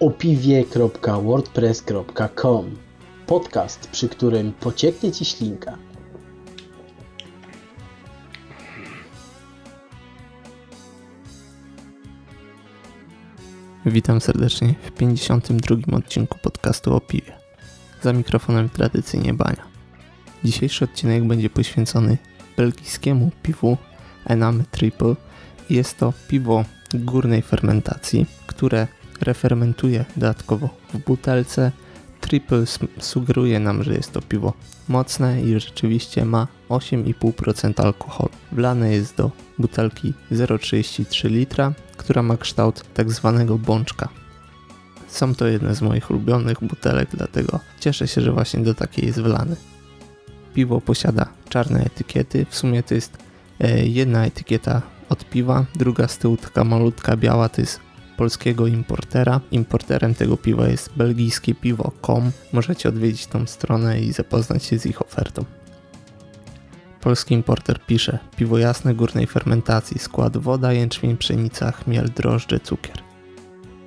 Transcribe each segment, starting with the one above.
opiwie.wordpress.com Podcast, przy którym pocieknie Ci ślinka. Witam serdecznie w 52 odcinku podcastu o piwie. Za mikrofonem tradycyjnie Bania. Dzisiejszy odcinek będzie poświęcony belgijskiemu piwu Enamy Triple. Jest to piwo górnej fermentacji, które refermentuje dodatkowo w butelce. Triple sugeruje nam, że jest to piwo mocne i rzeczywiście ma 8,5% alkoholu. Wlane jest do butelki 0,33 litra, która ma kształt tak zwanego bączka. Są to jedne z moich ulubionych butelek, dlatego cieszę się, że właśnie do takiej jest wlany. Piwo posiada czarne etykiety, w sumie to jest e, jedna etykieta od piwa, druga z tyłu taka malutka biała to jest polskiego importera. Importerem tego piwa jest belgijskie piwo.com. Możecie odwiedzić tą stronę i zapoznać się z ich ofertą. Polski importer pisze piwo jasne górnej fermentacji, skład woda, jęczmień, pszenica, chmiel, drożdże, cukier.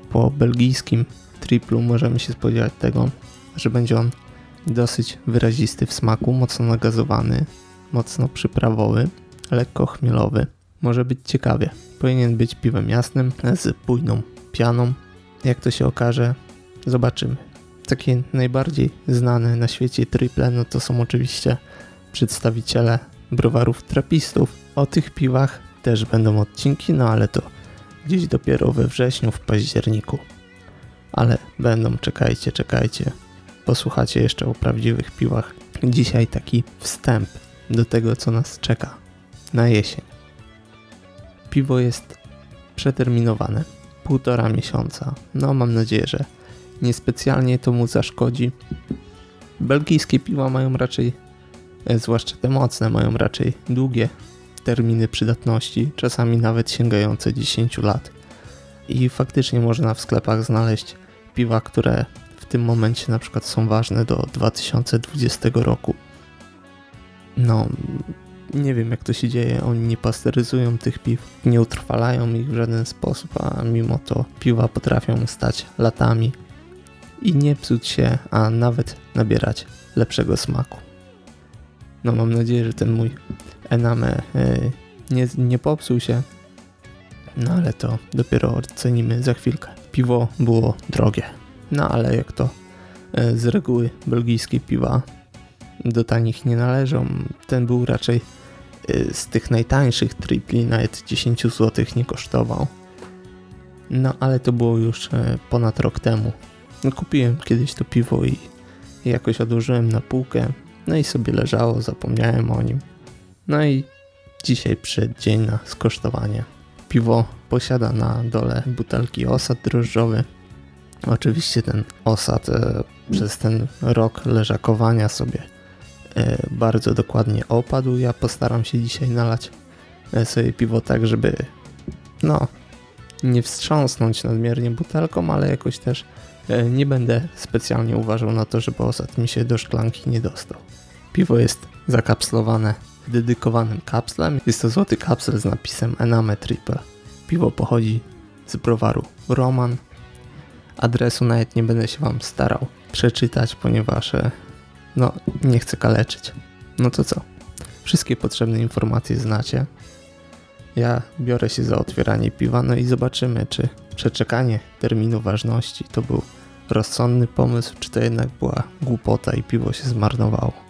Po belgijskim triplu możemy się spodziewać tego, że będzie on dosyć wyrazisty w smaku, mocno nagazowany, mocno przyprawowy, lekko chmielowy. Może być ciekawie. Powinien być piwem jasnym z bujną pianą. Jak to się okaże, zobaczymy. Takie najbardziej znane na świecie triple, no to są oczywiście przedstawiciele browarów trapistów. O tych piwach też będą odcinki, no ale to gdzieś dopiero we wrześniu, w październiku. Ale będą, czekajcie, czekajcie. Posłuchacie jeszcze o prawdziwych piwach. Dzisiaj taki wstęp do tego, co nas czeka na jesień. Piwo jest przeterminowane. Półtora miesiąca. No, mam nadzieję, że niespecjalnie to mu zaszkodzi. Belgijskie piwa mają raczej E, zwłaszcza te mocne, mają raczej długie terminy przydatności, czasami nawet sięgające 10 lat. I faktycznie można w sklepach znaleźć piwa, które w tym momencie na przykład są ważne do 2020 roku. No, nie wiem jak to się dzieje, oni nie pasteryzują tych piw, nie utrwalają ich w żaden sposób, a mimo to piwa potrafią stać latami i nie psuć się, a nawet nabierać lepszego smaku. No mam nadzieję, że ten mój Ename nie, nie popsuł się. No ale to dopiero ocenimy za chwilkę. Piwo było drogie. No ale jak to e, z reguły belgijskie piwa do tanich nie należą. Ten był raczej z tych najtańszych tripli, nawet 10 zł nie kosztował. No ale to było już e, ponad rok temu. Kupiłem kiedyś to piwo i jakoś odłożyłem na półkę. No i sobie leżało, zapomniałem o nim. No i dzisiaj przyszedł dzień na skosztowanie. Piwo posiada na dole butelki osad drożdżowy. Oczywiście ten osad e, przez ten rok leżakowania sobie bardzo dokładnie opadł. Ja postaram się dzisiaj nalać e, sobie piwo tak, żeby no nie wstrząsnąć nadmiernie butelką, ale jakoś też E, nie będę specjalnie uważał na to, żeby osad mi się do szklanki nie dostał. Piwo jest zakapslowane dedykowanym kapslem. Jest to złoty kapsel z napisem Ename Triple. Piwo pochodzi z browaru Roman. Adresu nawet nie będę się Wam starał przeczytać, ponieważ e, no nie chcę kaleczyć. No to co? Wszystkie potrzebne informacje znacie. Ja biorę się za otwieranie piwa, no i zobaczymy, czy przeczekanie terminu ważności to był rozsądny pomysł, czy to jednak była głupota i piwo się zmarnowało.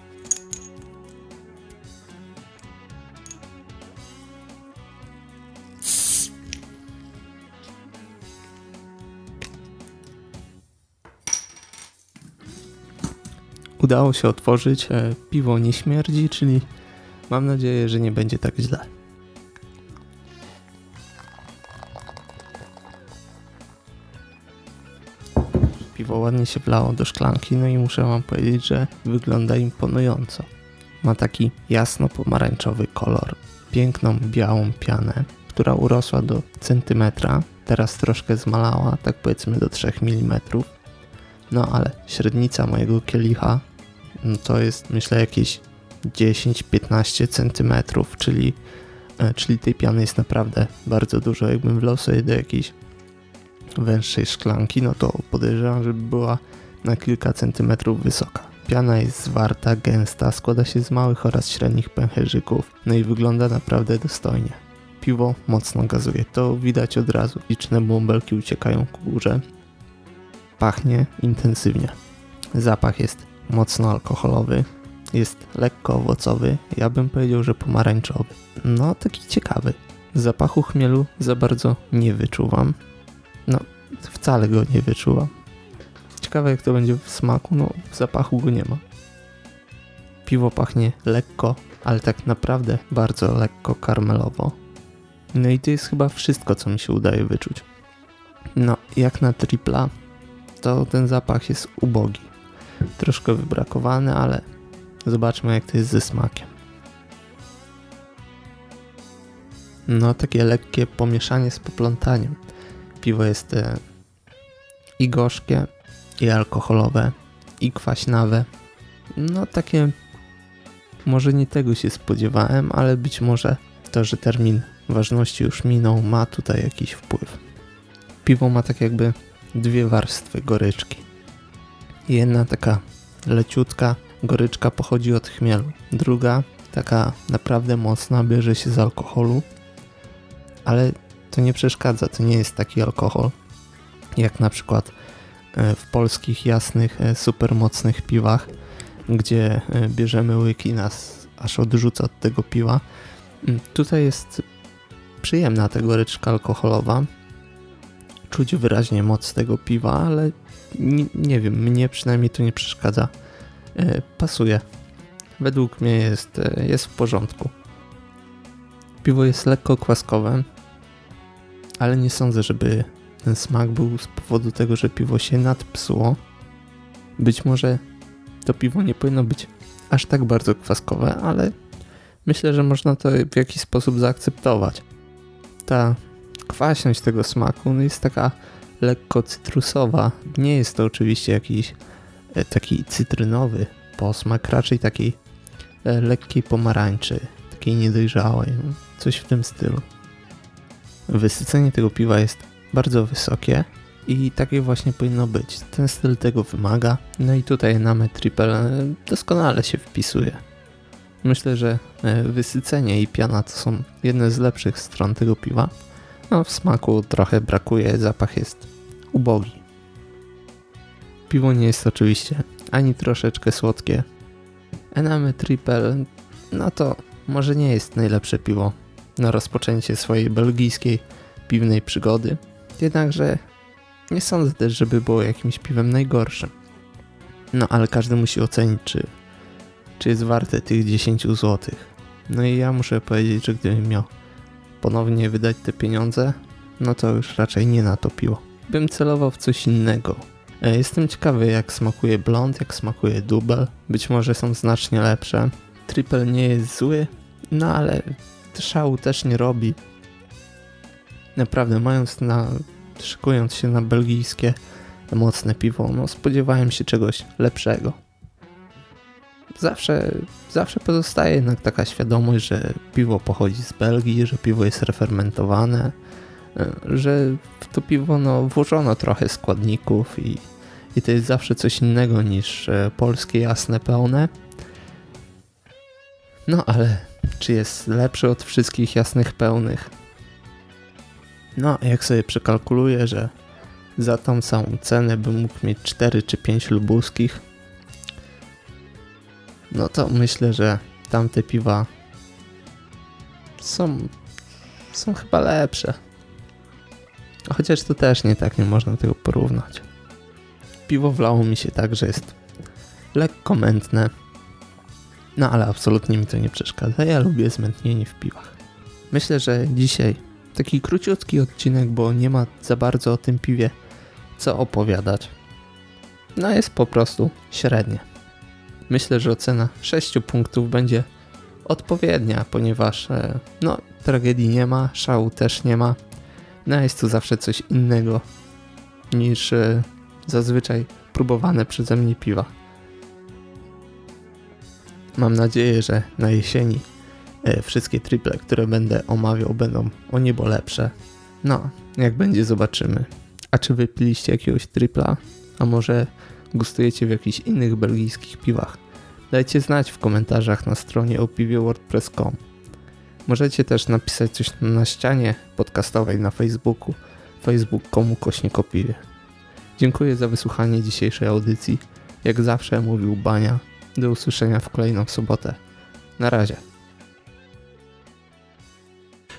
Udało się otworzyć, e, piwo nie śmierdzi, czyli mam nadzieję, że nie będzie tak źle. piwo ładnie się wlało do szklanki, no i muszę wam powiedzieć, że wygląda imponująco. Ma taki jasno-pomarańczowy kolor, piękną białą pianę, która urosła do centymetra, teraz troszkę zmalała, tak powiedzmy do 3 mm. No ale średnica mojego kielicha no to jest myślę jakieś 10-15 cm, czyli, e, czyli tej piany jest naprawdę bardzo dużo. Jakbym wlał sobie do jakiejś węższej szklanki, no to podejrzewam, żeby była na kilka centymetrów wysoka. Piana jest zwarta, gęsta, składa się z małych oraz średnich pęcherzyków, no i wygląda naprawdę dostojnie. Piwo mocno gazuje, to widać od razu. Liczne bąbelki uciekają ku górze. Pachnie intensywnie. Zapach jest mocno alkoholowy, jest lekko owocowy, ja bym powiedział, że pomarańczowy. No, taki ciekawy. Zapachu chmielu za bardzo nie wyczuwam. No, wcale go nie wyczuwam. Ciekawe jak to będzie w smaku, no w zapachu go nie ma. Piwo pachnie lekko, ale tak naprawdę bardzo lekko karmelowo. No i to jest chyba wszystko, co mi się udaje wyczuć. No, jak na tripla, to ten zapach jest ubogi. Troszkę wybrakowany, ale zobaczmy jak to jest ze smakiem. No, takie lekkie pomieszanie z poplątaniem. Piwo jest e, i gorzkie, i alkoholowe, i kwaśnawe. No, takie może nie tego się spodziewałem, ale być może to, że termin ważności już minął, ma tutaj jakiś wpływ. Piwo ma tak jakby dwie warstwy goryczki. Jedna taka leciutka goryczka pochodzi od chmielu. Druga, taka naprawdę mocna, bierze się z alkoholu, ale to nie przeszkadza, to nie jest taki alkohol, jak na przykład e, w polskich jasnych, e, super mocnych piwach, gdzie e, bierzemy łyki nas aż odrzuca od tego piwa. Mm, tutaj jest przyjemna ta goryczka alkoholowa. Czuć wyraźnie moc tego piwa, ale nie, nie wiem, mnie przynajmniej to nie przeszkadza. Pasuje. Według mnie jest, jest w porządku. Piwo jest lekko kwaskowe, ale nie sądzę, żeby ten smak był z powodu tego, że piwo się nadpsuło. Być może to piwo nie powinno być aż tak bardzo kwaskowe, ale myślę, że można to w jakiś sposób zaakceptować. Ta kwaśność tego smaku no jest taka lekko cytrusowa. Nie jest to oczywiście jakiś e, taki cytrynowy posmak, raczej takiej e, lekkiej pomarańczy, takiej niedojrzałej, coś w tym stylu. Wysycenie tego piwa jest bardzo wysokie i takie właśnie powinno być. Ten styl tego wymaga. No i tutaj Name Triple doskonale się wpisuje. Myślę, że e, wysycenie i piana to są jedne z lepszych stron tego piwa. No w smaku trochę brakuje, zapach jest ubogi. Piwo nie jest oczywiście ani troszeczkę słodkie. Enamy Triple, no to może nie jest najlepsze piwo na rozpoczęcie swojej belgijskiej piwnej przygody. Jednakże nie sądzę też, żeby było jakimś piwem najgorszym. No ale każdy musi ocenić, czy, czy jest warte tych 10 zł. No i ja muszę powiedzieć, że gdybym miał ponownie wydać te pieniądze, no to już raczej nie na to piwo. Bym celował w coś innego. E, jestem ciekawy jak smakuje blond, jak smakuje dubel. Być może są znacznie lepsze. Triple nie jest zły, no ale szału też nie robi. Naprawdę, mając na, szykując się na belgijskie mocne piwo, no spodziewałem się czegoś lepszego. Zawsze, zawsze pozostaje jednak taka świadomość, że piwo pochodzi z Belgii, że piwo jest refermentowane, że w to piwo no, włożono trochę składników i, i to jest zawsze coś innego niż e, polskie jasne pełne. No ale czy jest lepszy od wszystkich jasnych pełnych? No, jak sobie przekalkuluję, że za tą samą cenę bym mógł mieć 4 czy 5 lubuskich, no to myślę, że tamte piwa są, są chyba lepsze. Chociaż to też nie tak, nie można tego porównać. Piwo wlało mi się tak, że jest lekko mętne, no ale absolutnie mi to nie przeszkadza. Ja lubię zmętnienie w piwach. Myślę, że dzisiaj taki króciutki odcinek, bo nie ma za bardzo o tym piwie co opowiadać. No jest po prostu średnie. Myślę, że ocena 6 punktów będzie odpowiednia, ponieważ e, no, tragedii nie ma, szału też nie ma. No jest tu zawsze coś innego niż e, zazwyczaj próbowane przeze mnie piwa. Mam nadzieję, że na jesieni e, wszystkie triple, które będę omawiał, będą o niebo lepsze. No, jak będzie, zobaczymy. A czy wypiliście jakiegoś tripla? A może gustujecie w jakichś innych belgijskich piwach? Dajcie znać w komentarzach na stronie opiwie.wordpress.com. Możecie też napisać coś na ścianie podcastowej na Facebooku facebook.com kośnik. Dziękuję za wysłuchanie dzisiejszej audycji. Jak zawsze mówił Bania. Do usłyszenia w kolejną sobotę. Na razie.